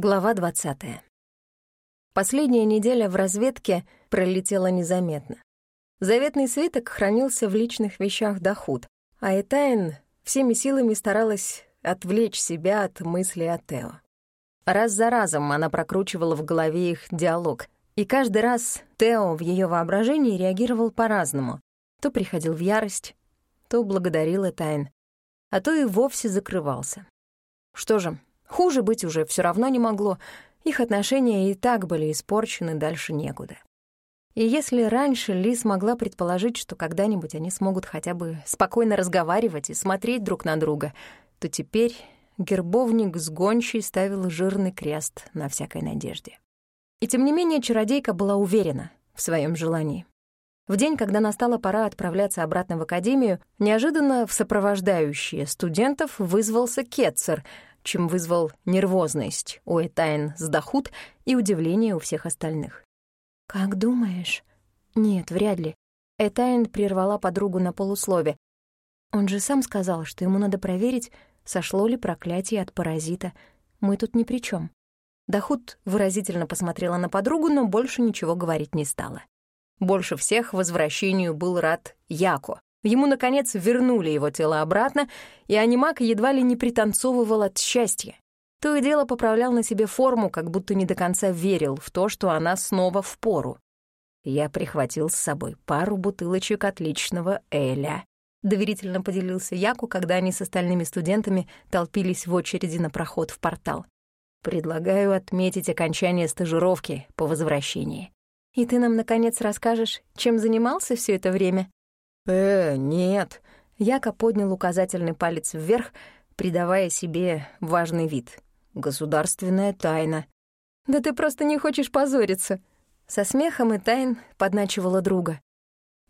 Глава 20. Последняя неделя в разведке пролетела незаметно. Заветный свиток хранился в личных вещах Дахут, а Этайн всеми силами старалась отвлечь себя от мысли о Тео. Раз за разом она прокручивала в голове их диалог, и каждый раз Тео в ее воображении реагировал по-разному. То приходил в ярость, то благодарил Этайн, а то и вовсе закрывался. Что же, Хуже быть уже все равно не могло, их отношения и так были испорчены, дальше некуда. И если раньше Лис могла предположить, что когда-нибудь они смогут хотя бы спокойно разговаривать и смотреть друг на друга, то теперь гербовник с гончей ставил жирный крест на всякой надежде. И тем не менее чародейка была уверена в своем желании. В день, когда настала пора отправляться обратно в академию, неожиданно в сопровождающие студентов вызвался Кетцер — чем вызвал нервозность у Этайн с и удивление у всех остальных. «Как думаешь?» «Нет, вряд ли». Этайн прервала подругу на полуслове. «Он же сам сказал, что ему надо проверить, сошло ли проклятие от паразита. Мы тут ни при чем. Дахут выразительно посмотрела на подругу, но больше ничего говорить не стала. Больше всех возвращению был рад Яко. Ему, наконец, вернули его тело обратно, и анимак едва ли не пританцовывал от счастья. То и дело поправлял на себе форму, как будто не до конца верил в то, что она снова в пору. Я прихватил с собой пару бутылочек отличного Эля. Доверительно поделился Яку, когда они с остальными студентами толпились в очереди на проход в портал. Предлагаю отметить окончание стажировки по возвращении. И ты нам, наконец, расскажешь, чем занимался все это время? «Э, нет». Яко поднял указательный палец вверх, придавая себе важный вид. «Государственная тайна». «Да ты просто не хочешь позориться». Со смехом и тайн подначивала друга.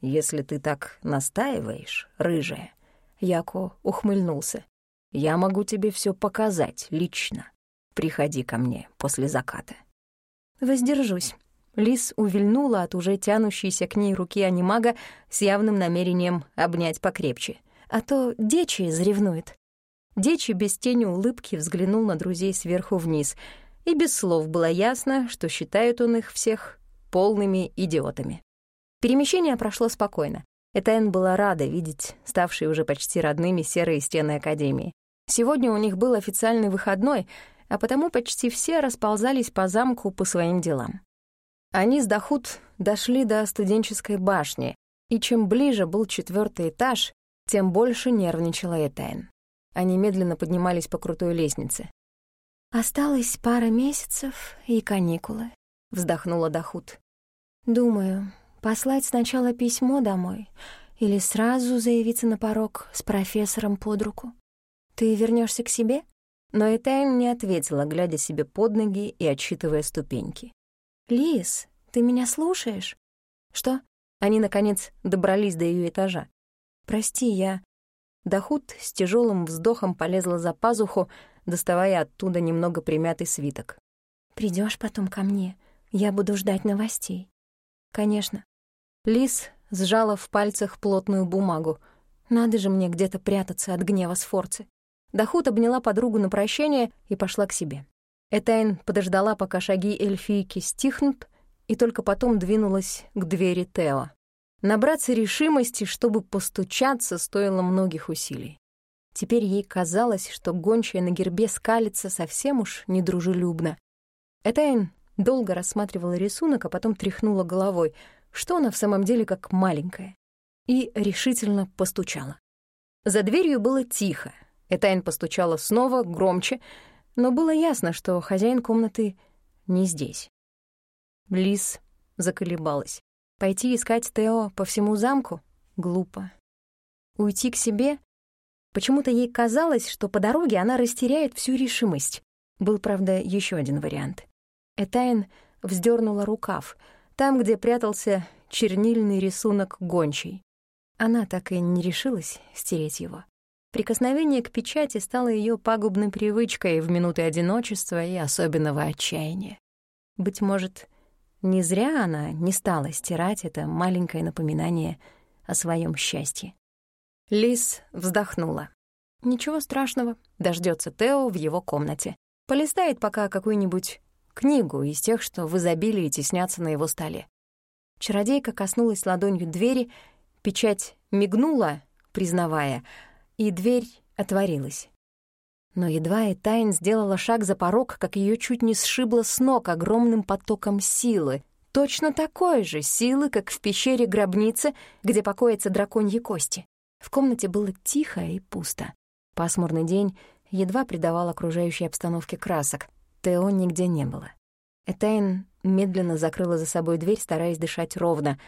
«Если ты так настаиваешь, рыжая», — Яко ухмыльнулся, «я могу тебе все показать лично. Приходи ко мне после заката». «Воздержусь», Лис увильнула от уже тянущейся к ней руки анимага с явным намерением обнять покрепче. А то Дечи заревнует. Дечи без тени улыбки взглянул на друзей сверху вниз, и без слов было ясно, что считает он их всех полными идиотами. Перемещение прошло спокойно. Этайн была рада видеть ставшие уже почти родными серые стены Академии. Сегодня у них был официальный выходной, а потому почти все расползались по замку по своим делам. Они с Дахут дошли до студенческой башни, и чем ближе был четвертый этаж, тем больше нервничала Этайн. Они медленно поднимались по крутой лестнице. «Осталось пара месяцев и каникулы», — вздохнула Дахут. «Думаю, послать сначала письмо домой или сразу заявиться на порог с профессором под руку. Ты вернешься к себе?» Но Этайн не ответила, глядя себе под ноги и отсчитывая ступеньки. «Лис, ты меня слушаешь?» «Что?» Они, наконец, добрались до ее этажа. «Прости, я...» Дахут с тяжелым вздохом полезла за пазуху, доставая оттуда немного примятый свиток. Придешь потом ко мне, я буду ждать новостей». «Конечно». Лис сжала в пальцах плотную бумагу. «Надо же мне где-то прятаться от гнева Сфорцы». Дахут обняла подругу на прощание и пошла к себе. Этайн подождала, пока шаги эльфийки стихнут, и только потом двинулась к двери Тео. Набраться решимости, чтобы постучаться, стоило многих усилий. Теперь ей казалось, что гончая на гербе скалится совсем уж недружелюбно. Этайн долго рассматривала рисунок, а потом тряхнула головой, что она в самом деле как маленькая, и решительно постучала. За дверью было тихо. Этайн постучала снова, громче — но было ясно, что хозяин комнаты не здесь. Лис заколебалась. Пойти искать Тео по всему замку? Глупо. Уйти к себе? Почему-то ей казалось, что по дороге она растеряет всю решимость. Был, правда, еще один вариант. Этайн вздернула рукав, там, где прятался чернильный рисунок гончей. Она так и не решилась стереть его. Прикосновение к печати стало ее пагубной привычкой в минуты одиночества и особенного отчаяния. Быть может, не зря она не стала стирать это маленькое напоминание о своем счастье. Лис вздохнула. Ничего страшного, дождется Тео в его комнате. Полистает пока какую-нибудь книгу из тех, что в изобилии теснятся на его столе. Чародейка коснулась ладонью двери, печать мигнула, признавая, и дверь отворилась. Но едва и Тайн сделала шаг за порог, как ее чуть не сшибло с ног огромным потоком силы. Точно такой же силы, как в пещере гробницы, где покоятся драконьи кости. В комнате было тихо и пусто. Пасмурный день едва придавал окружающей обстановке красок. Тео нигде не было. Этайн медленно закрыла за собой дверь, стараясь дышать ровно,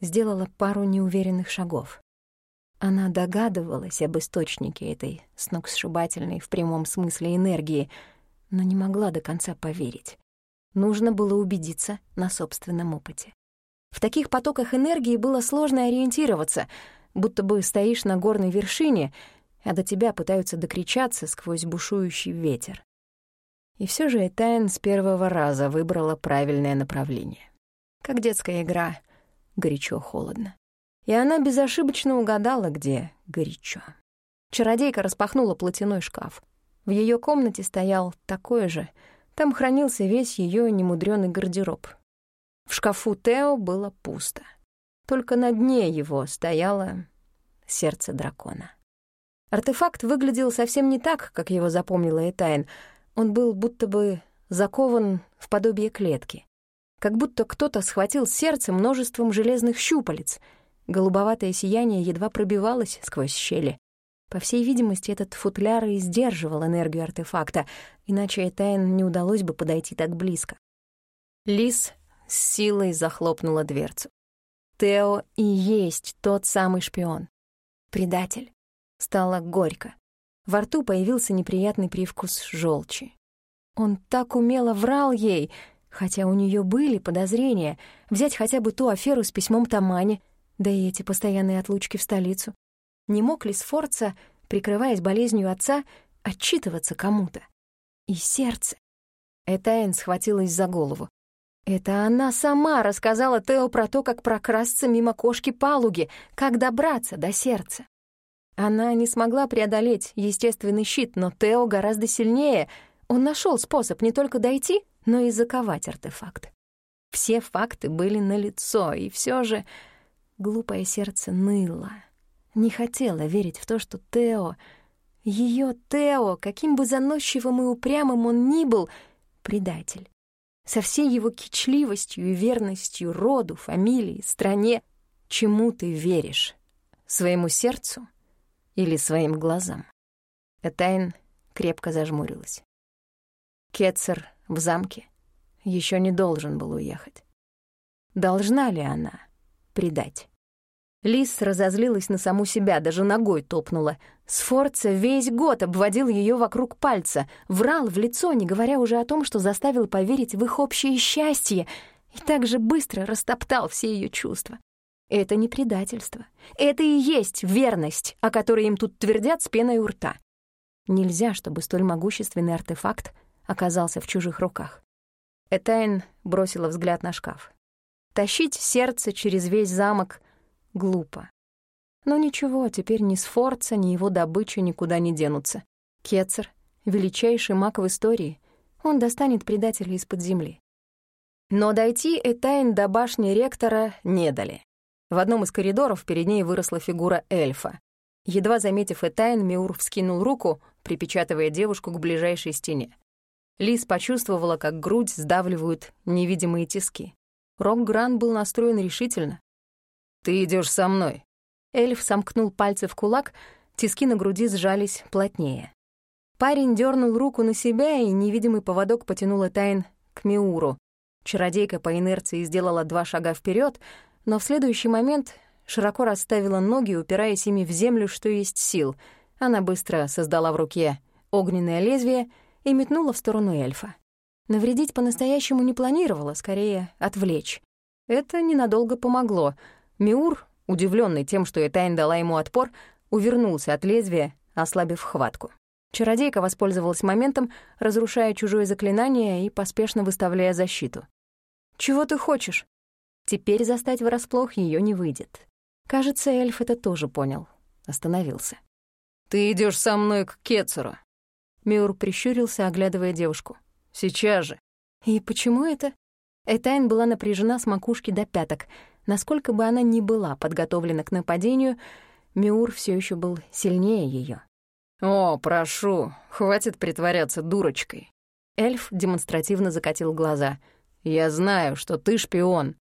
сделала пару неуверенных шагов. Она догадывалась об источнике этой сногсшибательной в прямом смысле энергии, но не могла до конца поверить. Нужно было убедиться на собственном опыте. В таких потоках энергии было сложно ориентироваться, будто бы стоишь на горной вершине, а до тебя пытаются докричаться сквозь бушующий ветер. И все же Этайн с первого раза выбрала правильное направление. Как детская игра, горячо-холодно и она безошибочно угадала, где горячо. Чародейка распахнула платяной шкаф. В ее комнате стоял такой же. Там хранился весь ее немудрёный гардероб. В шкафу Тео было пусто. Только на дне его стояло сердце дракона. Артефакт выглядел совсем не так, как его запомнила Этайн. Он был будто бы закован в подобие клетки. Как будто кто-то схватил сердце множеством железных щупалец — Голубоватое сияние едва пробивалось сквозь щели. По всей видимости, этот футляр и сдерживал энергию артефакта, иначе Этайн не удалось бы подойти так близко. Лис с силой захлопнула дверцу. Тео и есть тот самый шпион. Предатель. Стало горько. Во рту появился неприятный привкус желчи. Он так умело врал ей, хотя у нее были подозрения, взять хотя бы ту аферу с письмом Тамани — да и эти постоянные отлучки в столицу. Не мог ли Сфорца, прикрываясь болезнью отца, отчитываться кому-то? И сердце. Этайн схватилась за голову. Это она сама рассказала Тео про то, как прокрасться мимо кошки палуги, как добраться до сердца. Она не смогла преодолеть естественный щит, но Тео гораздо сильнее. Он нашел способ не только дойти, но и заковать артефакт. Все факты были налицо, и все же Глупое сердце ныло. Не хотела верить в то, что Тео, ее Тео, каким бы заносчивым и упрямым он ни был, предатель. Со всей его кичливостью и верностью роду, фамилии, стране. Чему ты веришь? Своему сердцу или своим глазам? Этайн крепко зажмурилась. Кетцер в замке еще не должен был уехать. Должна ли она? Предать. Лис разозлилась на саму себя, даже ногой топнула. Сфорца весь год обводил ее вокруг пальца, врал в лицо, не говоря уже о том, что заставил поверить в их общее счастье, и так же быстро растоптал все ее чувства. Это не предательство. Это и есть верность, о которой им тут твердят с пеной у рта. Нельзя, чтобы столь могущественный артефакт оказался в чужих руках. Этайн бросила взгляд на шкаф. Тащить сердце через весь замок глупо. Но ничего, теперь ни Сфорца, ни его добыча никуда не денутся. Кетцер — величайший маг в истории. Он достанет предателя из-под земли. Но дойти Этайн до башни ректора не дали. В одном из коридоров перед ней выросла фигура эльфа. Едва заметив Этайн, Миур вскинул руку, припечатывая девушку к ближайшей стене. Лис почувствовала, как грудь сдавливают невидимые тиски. Рок-Гран был настроен решительно. «Ты идешь со мной». Эльф сомкнул пальцы в кулак, тиски на груди сжались плотнее. Парень дернул руку на себя, и невидимый поводок потянул Тайн к Миуру. Чародейка по инерции сделала два шага вперед, но в следующий момент широко расставила ноги, упираясь ими в землю, что есть сил. Она быстро создала в руке огненное лезвие и метнула в сторону эльфа. Навредить по-настоящему не планировала, скорее отвлечь. Это ненадолго помогло. Миур, удивленный тем, что Этайн дала ему отпор, увернулся от лезвия, ослабив хватку. Чародейка воспользовалась моментом, разрушая чужое заклинание и поспешно выставляя защиту. «Чего ты хочешь?» Теперь застать врасплох ее не выйдет. Кажется, эльф это тоже понял. Остановился. «Ты идешь со мной к Кецеру». Миур прищурился, оглядывая девушку. «Сейчас же». «И почему это?» Этайн была напряжена с макушки до пяток. Насколько бы она ни была подготовлена к нападению, Миур все еще был сильнее ее. «О, прошу, хватит притворяться дурочкой». Эльф демонстративно закатил глаза. «Я знаю, что ты шпион».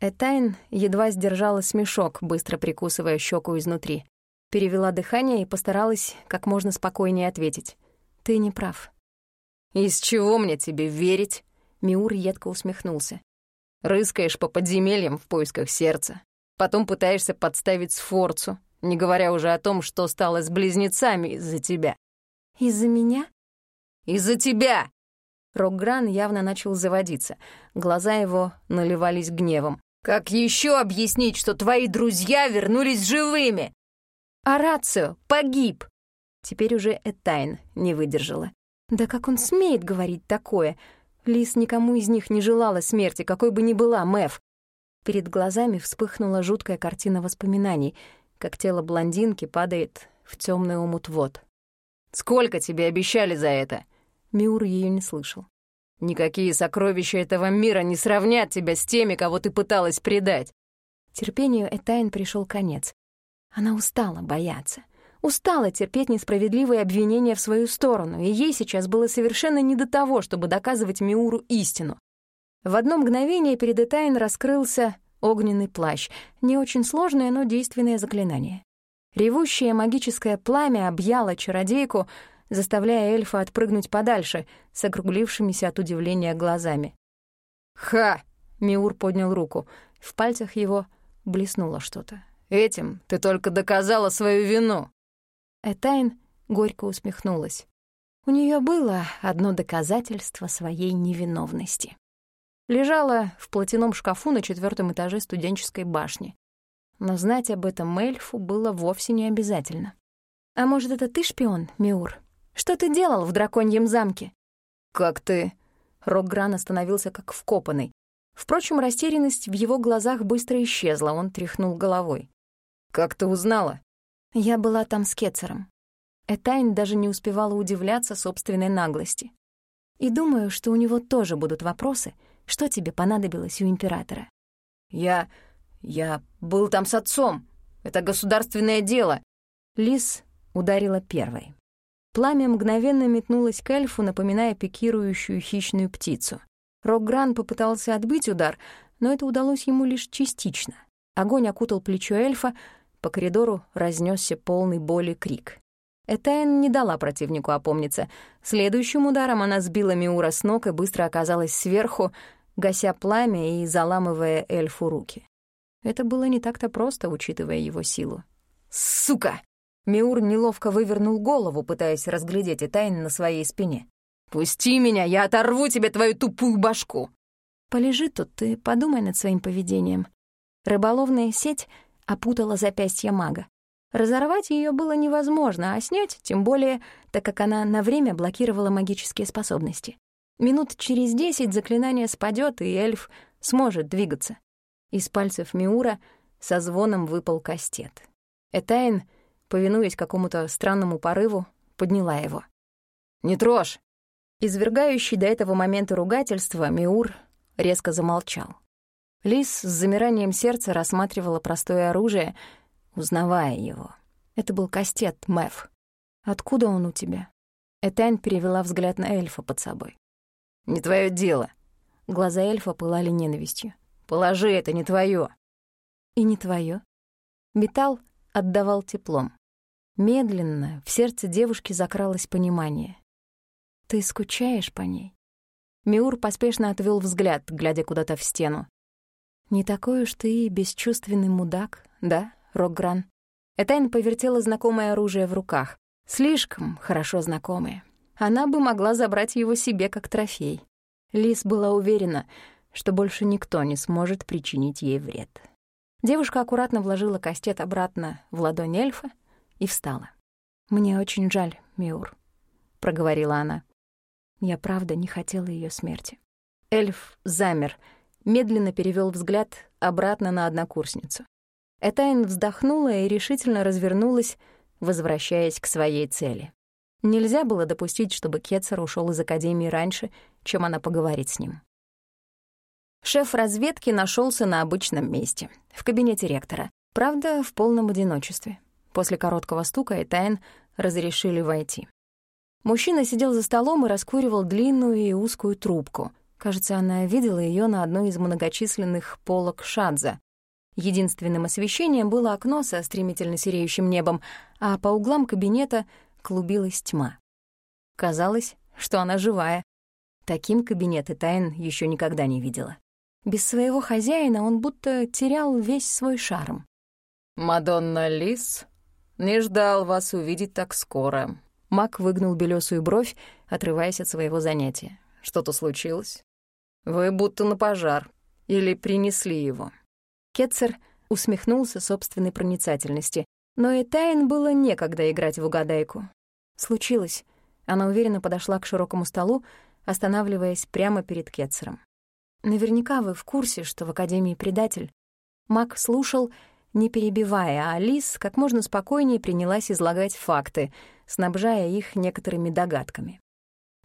Этайн едва сдержала смешок, быстро прикусывая щеку изнутри. Перевела дыхание и постаралась как можно спокойнее ответить. «Ты не прав». «Из чего мне тебе верить?» Миур едко усмехнулся. «Рыскаешь по подземельям в поисках сердца. Потом пытаешься подставить Сфорцу, не говоря уже о том, что стало с близнецами из-за тебя». «Из-за меня?» «Из-за тебя!» Рокгран явно начал заводиться. Глаза его наливались гневом. «Как еще объяснить, что твои друзья вернулись живыми?» «Арацио погиб!» Теперь уже Этайн не выдержала. «Да как он смеет говорить такое? Лис никому из них не желала смерти, какой бы ни была Мэв. Перед глазами вспыхнула жуткая картина воспоминаний, как тело блондинки падает в темный омут вод. «Сколько тебе обещали за это?» Миур ее не слышал. «Никакие сокровища этого мира не сравнят тебя с теми, кого ты пыталась предать». Терпению Этайн пришел конец. Она устала бояться. Устала терпеть несправедливые обвинения в свою сторону, и ей сейчас было совершенно не до того, чтобы доказывать Миуру истину. В одно мгновение перед Этайн раскрылся огненный плащ, не очень сложное, но действенное заклинание. Ревущее магическое пламя объяло чародейку, заставляя эльфа отпрыгнуть подальше, с округлившимися от удивления глазами. «Ха!» — Миур поднял руку. В пальцах его блеснуло что-то. «Этим ты только доказала свою вину!» Этайн горько усмехнулась. У нее было одно доказательство своей невиновности. Лежала в платяном шкафу на четвертом этаже студенческой башни. Но знать об этом эльфу было вовсе не обязательно. «А может, это ты шпион, Миур? Что ты делал в драконьем замке?» «Как ты?» Рокгран остановился как вкопанный. Впрочем, растерянность в его глазах быстро исчезла, он тряхнул головой. «Как ты узнала?» Я была там с Кетцером. Этайн даже не успевала удивляться собственной наглости. И думаю, что у него тоже будут вопросы, что тебе понадобилось у императора. Я... я был там с отцом. Это государственное дело. Лис ударила первой. Пламя мгновенно метнулось к эльфу, напоминая пикирующую хищную птицу. Рокгран попытался отбить удар, но это удалось ему лишь частично. Огонь окутал плечо эльфа, по коридору разнесся полный боли крик. Этайн не дала противнику опомниться. Следующим ударом она сбила Миура с ног и быстро оказалась сверху, гася пламя и заламывая эльфу руки. Это было не так-то просто, учитывая его силу. «Сука!» Миур неловко вывернул голову, пытаясь разглядеть Этайн на своей спине. «Пусти меня, я оторву тебе твою тупую башку!» «Полежи тут, ты подумай над своим поведением. Рыболовная сеть опутала запястье мага. Разорвать ее было невозможно, а снять тем более, так как она на время блокировала магические способности. Минут через десять заклинание спадет, и эльф сможет двигаться. Из пальцев Миура со звоном выпал кастет. Этайн, повинуясь какому-то странному порыву, подняла его. «Не трожь!» Извергающий до этого момента ругательства, Миур резко замолчал. Лис с замиранием сердца рассматривала простое оружие, узнавая его. Это был кастет, Мэв. «Откуда он у тебя?» Этайн перевела взгляд на эльфа под собой. «Не твое дело». Глаза эльфа пылали ненавистью. «Положи, это не твое. «И не твое. Металл отдавал теплом. Медленно в сердце девушки закралось понимание. «Ты скучаешь по ней?» Миур поспешно отвел взгляд, глядя куда-то в стену. «Не такой уж ты бесчувственный мудак, да, Рокгран?» Этайн повертела знакомое оружие в руках. Слишком хорошо знакомое. Она бы могла забрать его себе как трофей. Лис была уверена, что больше никто не сможет причинить ей вред. Девушка аккуратно вложила кастет обратно в ладонь эльфа и встала. «Мне очень жаль, Миур», — проговорила она. Я правда не хотела ее смерти. Эльф замер — медленно перевел взгляд обратно на однокурсницу. Этайн вздохнула и решительно развернулась, возвращаясь к своей цели. Нельзя было допустить, чтобы Кетцер ушел из академии раньше, чем она поговорит с ним. Шеф разведки нашелся на обычном месте, в кабинете ректора. Правда, в полном одиночестве. После короткого стука Этайн разрешили войти. Мужчина сидел за столом и раскуривал длинную и узкую трубку. Кажется, она видела ее на одной из многочисленных полок Шадза. Единственным освещением было окно со стремительно сереющим небом, а по углам кабинета клубилась тьма. Казалось, что она живая. Таким кабинет Этайн еще никогда не видела. Без своего хозяина он будто терял весь свой шарм. «Мадонна Лис, не ждал вас увидеть так скоро». Мак выгнул белесую бровь, отрываясь от своего занятия. «Что-то случилось? Вы будто на пожар. Или принесли его?» Кетцер усмехнулся собственной проницательности, но и Тайн было некогда играть в угадайку. Случилось. Она уверенно подошла к широкому столу, останавливаясь прямо перед Кетцером. «Наверняка вы в курсе, что в Академии предатель». Мак слушал не перебивая, а Алис как можно спокойнее принялась излагать факты, снабжая их некоторыми догадками.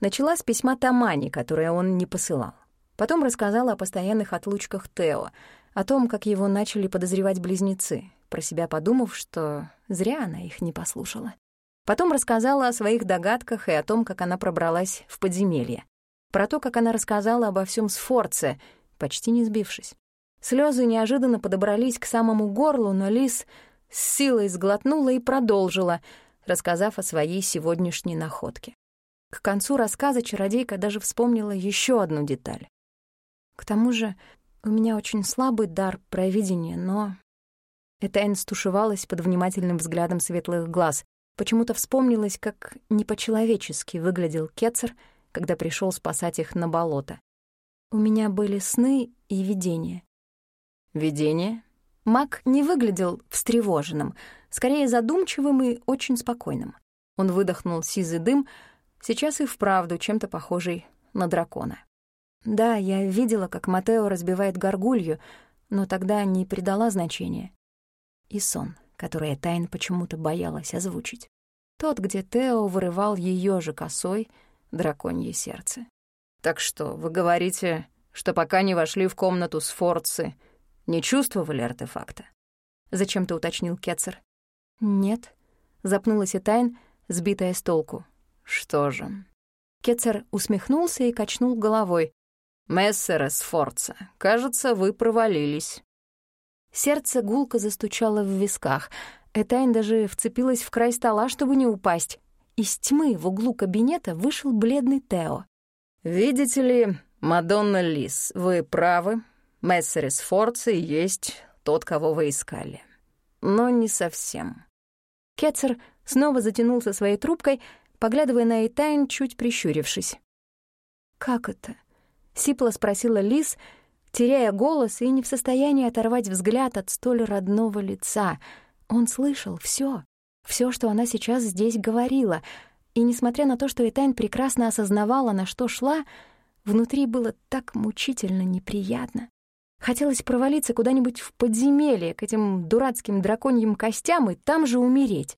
Начала с письма Тамани, которое он не посылал. Потом рассказала о постоянных отлучках Тео, о том, как его начали подозревать близнецы, про себя подумав, что зря она их не послушала. Потом рассказала о своих догадках и о том, как она пробралась в подземелье. Про то, как она рассказала обо всем Сфорце, почти не сбившись. Слезы неожиданно подобрались к самому горлу, но Лис с силой сглотнула и продолжила, рассказав о своей сегодняшней находке. К концу рассказа чародейка даже вспомнила еще одну деталь. К тому же у меня очень слабый дар провидения, но... Этайн стушевалась под внимательным взглядом светлых глаз. Почему-то вспомнилось, как не по-человечески выглядел Кетцер, когда пришел спасать их на болото. У меня были сны и видения. Видение? Мак не выглядел встревоженным, скорее задумчивым и очень спокойным. Он выдохнул сизый дым, сейчас и вправду чем-то похожий на дракона. Да, я видела, как Матео разбивает горгулью, но тогда не придала значения. И сон, который Тайн почему-то боялась озвучить. Тот, где Тео вырывал ее же косой драконье сердце. «Так что, вы говорите, что пока не вошли в комнату с Форцы, не чувствовали артефакта? Зачем-то уточнил Кетцер. Нет. Запнулась Этайн, сбитая с толку. Что же? Кетцер усмехнулся и качнул головой. «Мессерес Форца, кажется, вы провалились». Сердце гулко застучало в висках. Этайн даже вцепилась в край стола, чтобы не упасть. Из тьмы в углу кабинета вышел бледный Тео. «Видите ли, Мадонна Лис, вы правы. Мессерис Форци есть тот, кого вы искали. Но не совсем. Кетцер снова затянулся своей трубкой, поглядывая на Эйтайн, чуть прищурившись. «Как это?» — сипло спросила Лис, теряя голос и не в состоянии оторвать взгляд от столь родного лица. Он слышал все, все, что она сейчас здесь говорила, и, несмотря на то, что Этайн прекрасно осознавала, на что шла, внутри было так мучительно неприятно. Хотелось провалиться куда-нибудь в подземелье к этим дурацким драконьим костям и там же умереть.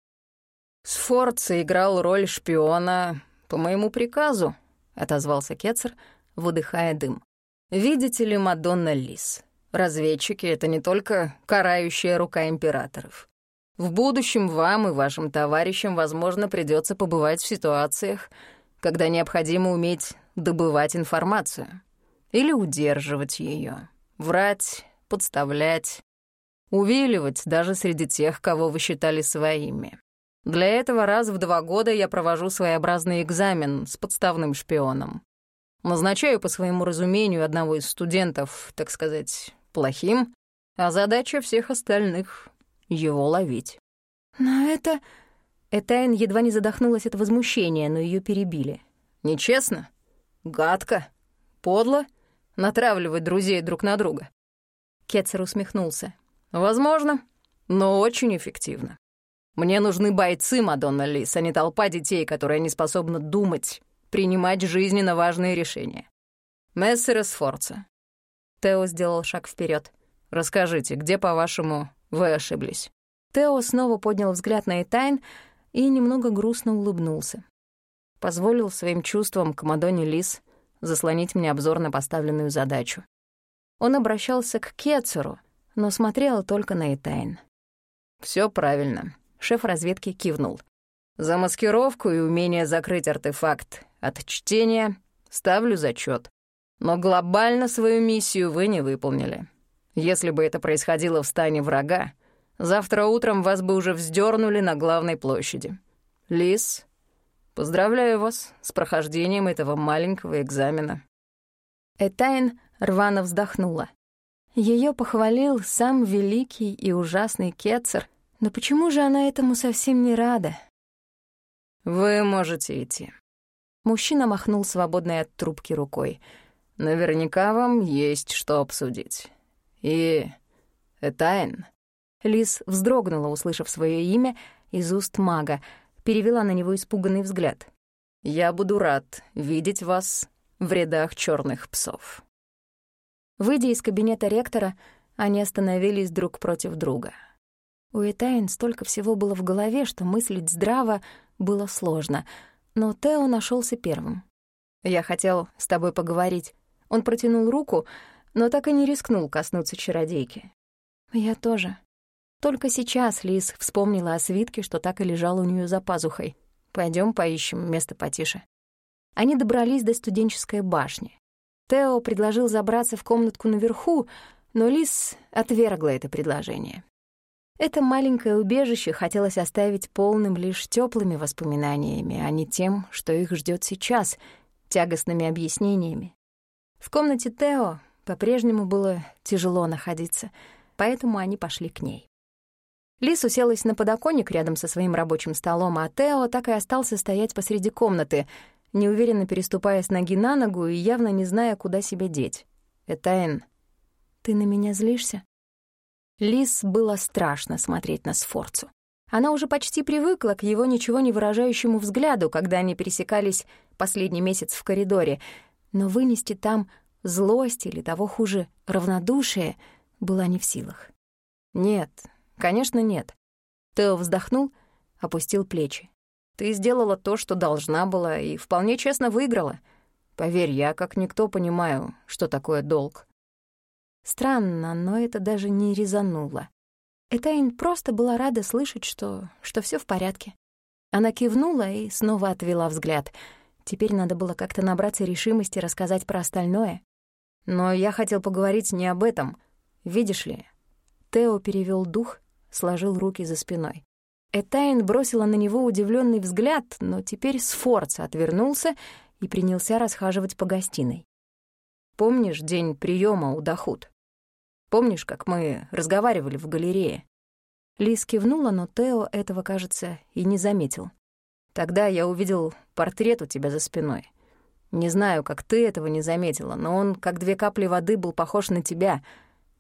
«Сфорца играл роль шпиона по моему приказу», — отозвался Кетцер, выдыхая дым. «Видите ли, Мадонна Лис, разведчики — это не только карающая рука императоров. В будущем вам и вашим товарищам, возможно, придется побывать в ситуациях, когда необходимо уметь добывать информацию или удерживать ее врать, подставлять, увиливать даже среди тех, кого вы считали своими. Для этого раз в два года я провожу своеобразный экзамен с подставным шпионом. Назначаю по своему разумению одного из студентов, так сказать, плохим, а задача всех остальных — его ловить. Но это... Этайн едва не задохнулась от возмущения, но ее перебили. Нечестно? Гадко? Подло? натравливать друзей друг на друга. Кетцер усмехнулся. Возможно, но очень эффективно. Мне нужны бойцы, Мадонна Лис, а не толпа детей, которые не способны думать, принимать жизненно важные решения. Мессер Сфорца. Тео сделал шаг вперед. Расскажите, где, по-вашему, вы ошиблись? Тео снова поднял взгляд на Этайн и немного грустно улыбнулся. Позволил своим чувствам к Мадонне Лис заслонить мне обзор на поставленную задачу. Он обращался к Кетцеру, но смотрел только на Этайн. Все правильно», — шеф разведки кивнул. «За маскировку и умение закрыть артефакт от чтения ставлю зачет. Но глобально свою миссию вы не выполнили. Если бы это происходило в стане врага, завтра утром вас бы уже вздернули на главной площади. Лис, поздравляю вас с прохождением этого маленького экзамена». Этайн рвано вздохнула. Ее похвалил сам великий и ужасный Кетцер, но почему же она этому совсем не рада? «Вы можете идти». Мужчина махнул свободной от трубки рукой. «Наверняка вам есть что обсудить. И... Этайн». Лис вздрогнула, услышав свое имя из уст мага, перевела на него испуганный взгляд. «Я буду рад видеть вас в рядах черных псов». Выйдя из кабинета ректора, они остановились друг против друга. У Этайн столько всего было в голове, что мыслить здраво было сложно, но Тео нашелся первым. «Я хотел с тобой поговорить». Он протянул руку, но так и не рискнул коснуться чародейки. «Я тоже». Только сейчас Лис вспомнила о свитке, что так и лежал у нее за пазухой. Пойдем поищем место потише». Они добрались до студенческой башни. Тео предложил забраться в комнатку наверху, но Лис отвергла это предложение. Это маленькое убежище хотелось оставить полным лишь теплыми воспоминаниями, а не тем, что их ждет сейчас, тягостными объяснениями. В комнате Тео по-прежнему было тяжело находиться, поэтому они пошли к ней. Лис уселась на подоконник рядом со своим рабочим столом, а Тео так и остался стоять посреди комнаты — неуверенно переступая с ноги на ногу и явно не зная, куда себя деть. «Этайн, ты на меня злишься?» Лис было страшно смотреть на Сфорцу. Она уже почти привыкла к его ничего не выражающему взгляду, когда они пересекались последний месяц в коридоре, но вынести там злость или того хуже равнодушие была не в силах. «Нет, конечно, нет». Тео вздохнул, опустил плечи. Ты сделала то, что должна была, и вполне честно выиграла. Поверь, я как никто понимаю, что такое долг». Странно, но это даже не резануло. Этайн просто была рада слышать, что, что все в порядке. Она кивнула и снова отвела взгляд. Теперь надо было как-то набраться решимости рассказать про остальное. Но я хотел поговорить не об этом. Видишь ли, Тео перевел дух, сложил руки за спиной. Этайн бросила на него удивленный взгляд, но теперь Сфорца отвернулся и принялся расхаживать по гостиной. «Помнишь день приема у Дахут? Помнишь, как мы разговаривали в галерее?» Лис кивнула, но Тео этого, кажется, и не заметил. «Тогда я увидел портрет у тебя за спиной. Не знаю, как ты этого не заметила, но он, как две капли воды, был похож на тебя.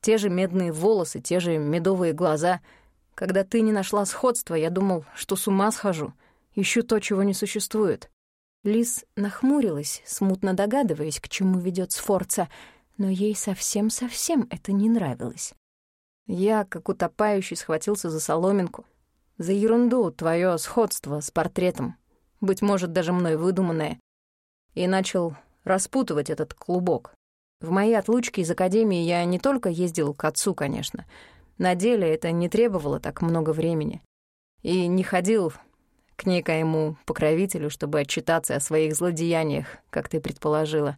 Те же медные волосы, те же медовые глаза — когда ты не нашла сходства, я думал, что с ума схожу. Ищу то, чего не существует». Лис нахмурилась, смутно догадываясь, к чему ведет Сфорца, но ей совсем-совсем это не нравилось. Я, как утопающий, схватился за соломинку. За ерунду твое сходство с портретом, быть может, даже мной выдуманное, и начал распутывать этот клубок. В мои отлучки из академии я не только ездил к отцу, конечно, на деле это не требовало так много времени. И не ходил к некоему покровителю, чтобы отчитаться о своих злодеяниях, как ты предположила.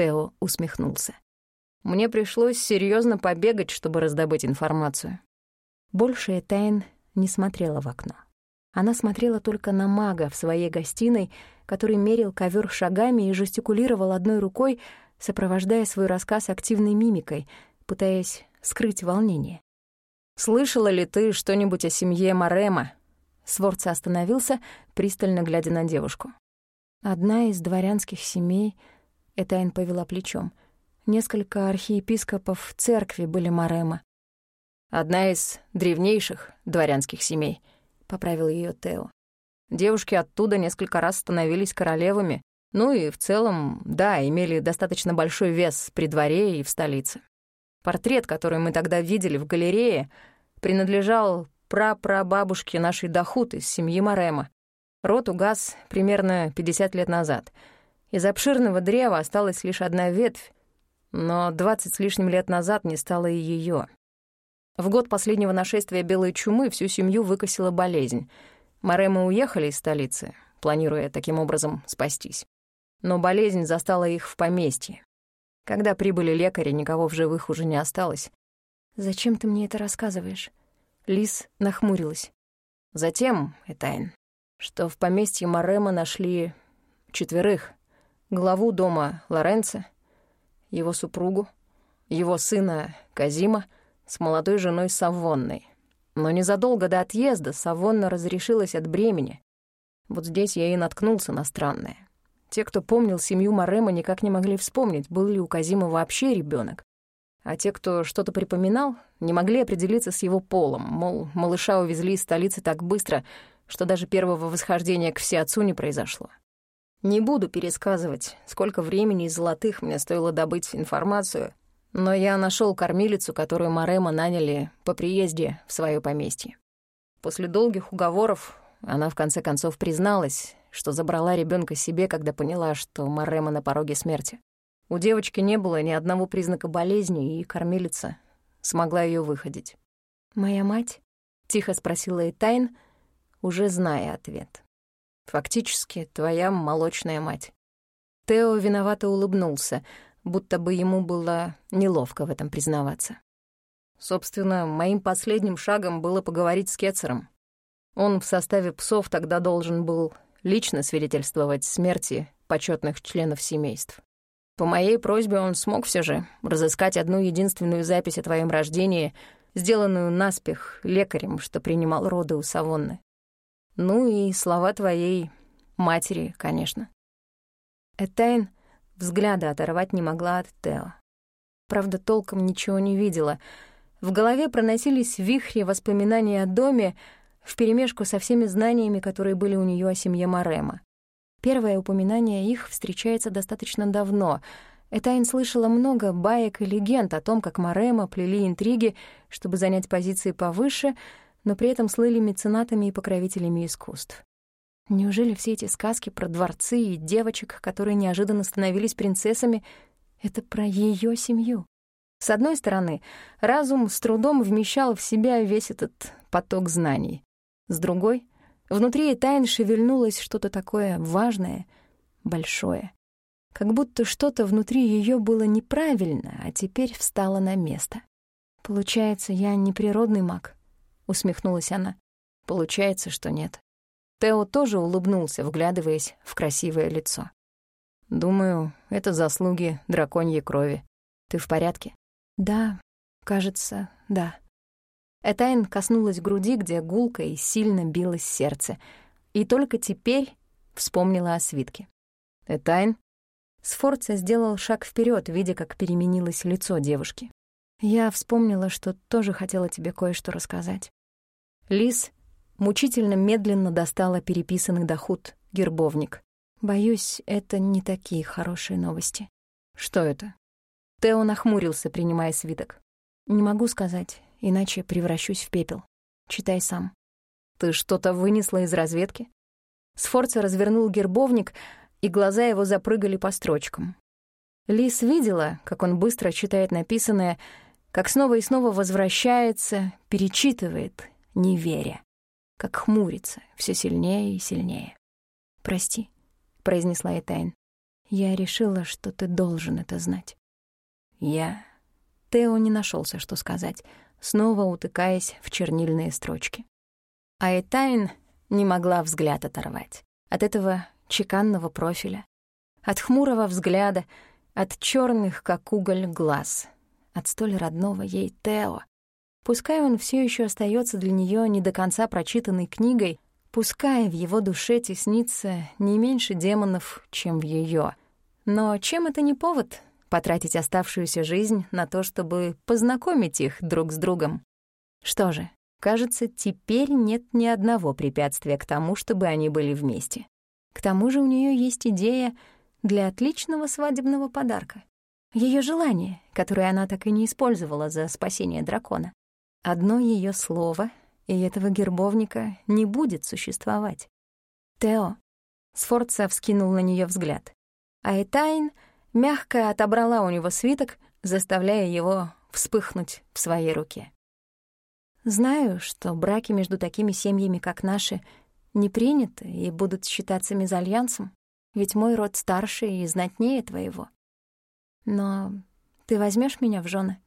Тео усмехнулся. Мне пришлось серьезно побегать, чтобы раздобыть информацию. Больше Этайн не смотрела в окно. Она смотрела только на мага в своей гостиной, который мерил ковер шагами и жестикулировал одной рукой, сопровождая свой рассказ активной мимикой, пытаясь скрыть волнение. «Слышала ли ты что-нибудь о семье Марема?» Сворца остановился, пристально глядя на девушку. Одна из дворянских семей, Этайн повела плечом. Несколько архиепископов церкви были Марема. «Одна из древнейших дворянских семей», — поправил ее Тео. Девушки оттуда несколько раз становились королевами, ну и в целом, да, имели достаточно большой вес при дворе и в столице. Портрет, который мы тогда видели в галерее, принадлежал прапрабабушке нашей Дахут из семьи Марема. Рот угас примерно 50 лет назад. Из обширного древа осталась лишь одна ветвь, но 20 с лишним лет назад не стало и ее. В год последнего нашествия белой чумы всю семью выкосила болезнь. Маремы уехали из столицы, планируя таким образом спастись. Но болезнь застала их в поместье. Когда прибыли лекари, никого в живых уже не осталось. «Зачем ты мне это рассказываешь?» Лис нахмурилась. Затем, Этайн, что в поместье Марема нашли четверых. Главу дома Лоренца, его супругу, его сына Казима с молодой женой Савонной. Но незадолго до отъезда Савонна разрешилась от бремени. Вот здесь я и наткнулся на странное. Те, кто помнил семью Марема, никак не могли вспомнить, был ли у Казима вообще ребенок. А те, кто что-то припоминал, не могли определиться с его полом, мол, малыша увезли из столицы так быстро, что даже первого восхождения к всеотцу не произошло. Не буду пересказывать, сколько времени и золотых мне стоило добыть информацию, но я нашел кормилицу, которую Марема наняли по приезде в свое поместье. После долгих уговоров она в конце концов призналась, что забрала ребенка себе, когда поняла, что Марема на пороге смерти. У девочки не было ни одного признака болезни, и кормилица смогла ее выходить. «Моя мать?» — тихо спросила Этайн, уже зная ответ. «Фактически, твоя молочная мать». Тео виновато улыбнулся, будто бы ему было неловко в этом признаваться. Собственно, моим последним шагом было поговорить с Кетцером. Он в составе псов тогда должен был лично свидетельствовать смерти почетных членов семейств. По моей просьбе он смог все же разыскать одну единственную запись о твоем рождении, сделанную наспех лекарем, что принимал роды у Савонны. Ну и слова твоей матери, конечно. Этайн взгляда оторвать не могла от Тео. Правда, толком ничего не видела. В голове проносились вихри воспоминаний о доме вперемешку со всеми знаниями, которые были у нее о семье Марема. Первое упоминание их встречается достаточно давно. Этайн слышала много баек и легенд о том, как Марема плели интриги, чтобы занять позиции повыше, но при этом слыли меценатами и покровителями искусств. Неужели все эти сказки про дворцы и девочек, которые неожиданно становились принцессами, это про ее семью? С одной стороны, разум с трудом вмещал в себя весь этот поток знаний. С другой, Внутри Тайн шевельнулось что-то такое важное, большое. Как будто что-то внутри ее было неправильно, а теперь встало на место. «Получается, я не природный маг?» — усмехнулась она. «Получается, что нет». Тео тоже улыбнулся, вглядываясь в красивое лицо. «Думаю, это заслуги драконьей крови. Ты в порядке?» «Да, кажется, да». Этайн коснулась груди, где гулко и сильно билось сердце, и только теперь вспомнила о свитке. «Этайн?» Сфорца сделал шаг вперед, видя, как переменилось лицо девушки. «Я вспомнила, что тоже хотела тебе кое-что рассказать». Лис мучительно медленно достала переписанный доход, гербовник. «Боюсь, это не такие хорошие новости». «Что это?» Тео нахмурился, принимая свиток. «Не могу сказать иначе превращусь в пепел. Читай сам. Ты что-то вынесла из разведки? Сфорца развернул гербовник, и глаза его запрыгали по строчкам. Лис видела, как он быстро читает написанное, как снова и снова возвращается, перечитывает, не веря, как хмурится все сильнее и сильнее. «Прости», — произнесла Этайн. «Я решила, что ты должен это знать». «Я...» Тео не нашелся, что сказать снова утыкаясь в чернильные строчки. А Этайн не могла взгляд оторвать от этого чеканного профиля, от хмурого взгляда, от черных, как уголь, глаз, от столь родного ей Тео. Пускай он все еще остается для нее не до конца прочитанной книгой, пускай в его душе теснится не меньше демонов, чем в ее. Но чем это не повод потратить оставшуюся жизнь на то, чтобы познакомить их друг с другом. Что же, кажется, теперь нет ни одного препятствия к тому, чтобы они были вместе. К тому же у нее есть идея для отличного свадебного подарка. Ее желание, которое она так и не использовала за спасение дракона. Одно ее слово, и этого гербовника не будет существовать. Тео. Сфорца вскинул на нее взгляд. А Этайн мягко отобрала у него свиток, заставляя его вспыхнуть в своей руке. Знаю, что браки между такими семьями, как наши, не приняты и будут считаться мезальянсом, ведь мой род старше и знатнее твоего. Но ты возьмешь меня в жены?